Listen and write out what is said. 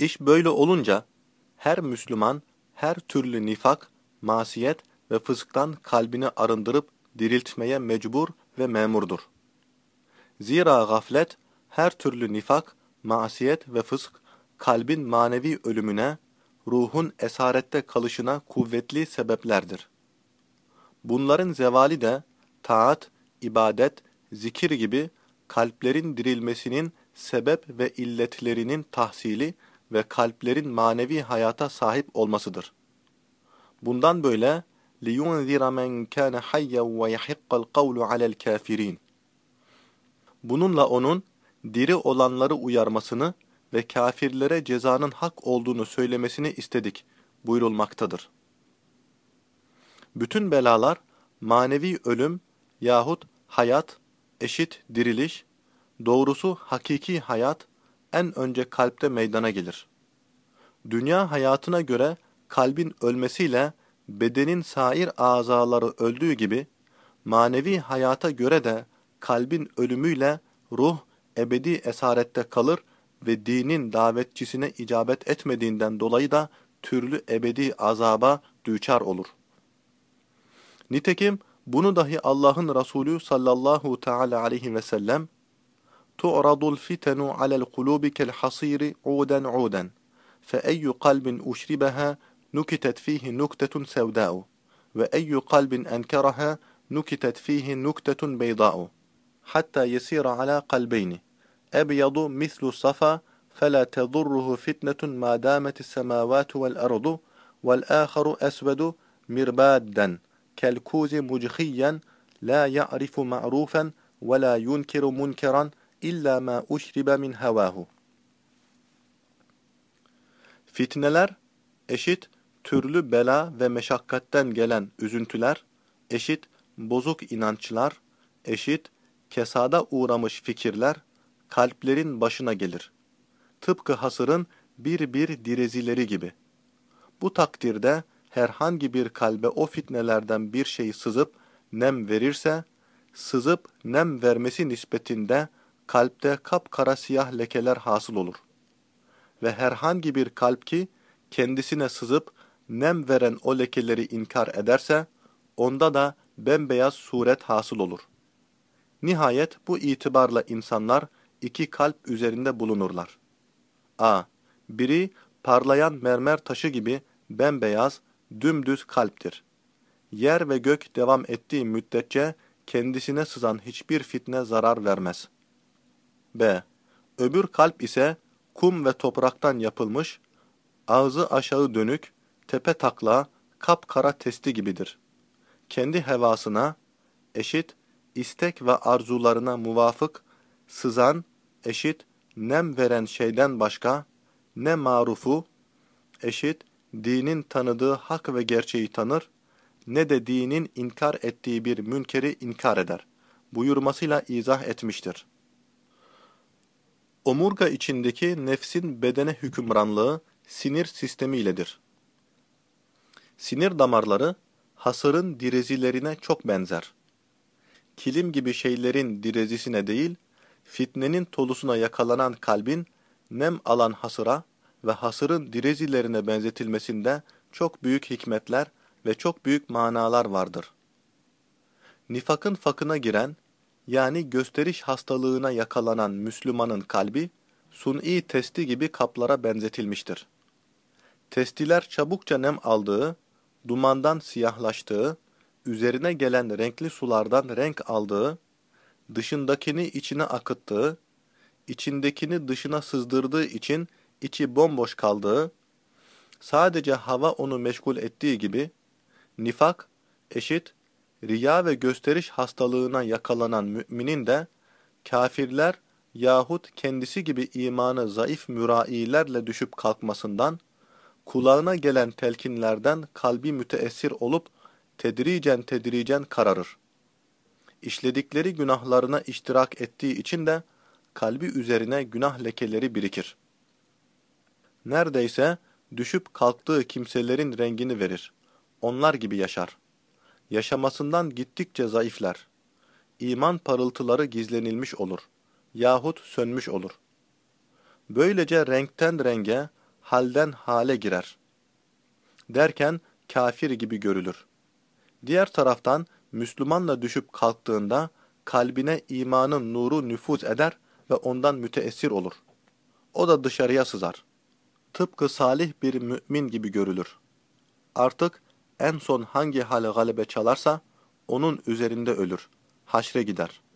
İş böyle olunca her Müslüman her türlü nifak, masiyet ve fısktan kalbini arındırıp diriltmeye mecbur ve memurdur. Zira gaflet her türlü nifak, masiyet ve fısk kalbin manevi ölümüne, ruhun esarette kalışına kuvvetli sebeplerdir. Bunların zevali de taat, ibadet, zikir gibi kalplerin dirilmesinin sebep ve illetlerinin tahsili ve kalplerin manevi hayata sahip olmasıdır. Bundan böyle لِيُنْذِرَ مَنْ كَانَ حَيَّا وَيَحِقَّ الْقَوْلُ عَلَى الْكَافِرِينَ Bununla onun diri olanları uyarmasını ve kafirlere cezanın hak olduğunu söylemesini istedik buyurulmaktadır. Bütün belalar manevi ölüm yahut hayat eşit diriliş, doğrusu hakiki hayat en önce kalpte meydana gelir. Dünya hayatına göre kalbin ölmesiyle bedenin sair azaları öldüğü gibi, manevi hayata göre de kalbin ölümüyle ruh ebedi esarette kalır ve dinin davetçisine icabet etmediğinden dolayı da türlü ebedi azaba düçar olur. Nitekim bunu dahi Allah'ın Resulü sallallahu teala aleyhi ve sellem تعرض الفتن على القلوب كالحصير عودا عودا فأي قلب أشربها نكتت فيه نكتة سوداء وأي قلب أنكرها نكتت فيه نكتة بيضاء حتى يسير على قلبين أبيض مثل الصفا فلا تضره فتنة ما دامت السماوات والأرض والآخر أسود مربادا كالكوز مجخيا لا يعرف معروفا ولا ينكر منكرا illa ma uşribe min hevahu. Fitneler eşit türlü bela ve meşakkatten gelen üzüntüler, eşit bozuk inançlar, eşit kesada uğramış fikirler kalplerin başına gelir. Tıpkı hasırın bir bir direzileri gibi. Bu takdirde herhangi bir kalbe o fitnelerden bir şey sızıp nem verirse, sızıp nem vermesi nispetinde kalpte kapkara siyah lekeler hasıl olur. Ve herhangi bir kalp ki kendisine sızıp nem veren o lekeleri inkar ederse, onda da bembeyaz suret hasıl olur. Nihayet bu itibarla insanlar iki kalp üzerinde bulunurlar. A. Biri parlayan mermer taşı gibi bembeyaz, dümdüz kalptir. Yer ve gök devam ettiği müddetçe kendisine sızan hiçbir fitne zarar vermez. B. Öbür kalp ise kum ve topraktan yapılmış, ağzı aşağı dönük, tepe takla, kapkara testi gibidir. Kendi hevasına, eşit, istek ve arzularına muvafık, sızan, eşit, nem veren şeyden başka, ne marufu, eşit, dinin tanıdığı hak ve gerçeği tanır, ne de dinin inkar ettiği bir münkeri inkar eder. Buyurmasıyla izah etmiştir. Omurga içindeki nefsin bedene hükümranlığı sinir sistemi iledir. Sinir damarları hasırın direzilerine çok benzer. Kilim gibi şeylerin direzisine değil, fitnenin tolusuna yakalanan kalbin nem alan hasıra ve hasırın direzilerine benzetilmesinde çok büyük hikmetler ve çok büyük manalar vardır. Nifakın fakına giren, yani gösteriş hastalığına yakalanan Müslümanın kalbi, suni testi gibi kaplara benzetilmiştir. Testiler çabukça nem aldığı, dumandan siyahlaştığı, üzerine gelen renkli sulardan renk aldığı, dışındakini içine akıttığı, içindekini dışına sızdırdığı için içi bomboş kaldığı, sadece hava onu meşgul ettiği gibi, nifak, eşit, riya ve gösteriş hastalığına yakalanan müminin de, kafirler yahut kendisi gibi imanı zayıf mürailerle düşüp kalkmasından, kulağına gelen telkinlerden kalbi müteessir olup, tedricen tedricen kararır. İşledikleri günahlarına iştirak ettiği için de, kalbi üzerine günah lekeleri birikir. Neredeyse düşüp kalktığı kimselerin rengini verir. Onlar gibi yaşar. Yaşamasından gittikçe zayıflar. İman parıltıları gizlenilmiş olur. Yahut sönmüş olur. Böylece renkten renge, halden hale girer. Derken kafir gibi görülür. Diğer taraftan Müslümanla düşüp kalktığında kalbine imanın nuru nüfuz eder ve ondan müteessir olur. O da dışarıya sızar. Tıpkı salih bir mümin gibi görülür. Artık en son hangi hal galebe çalarsa onun üzerinde ölür. Haşre gider.''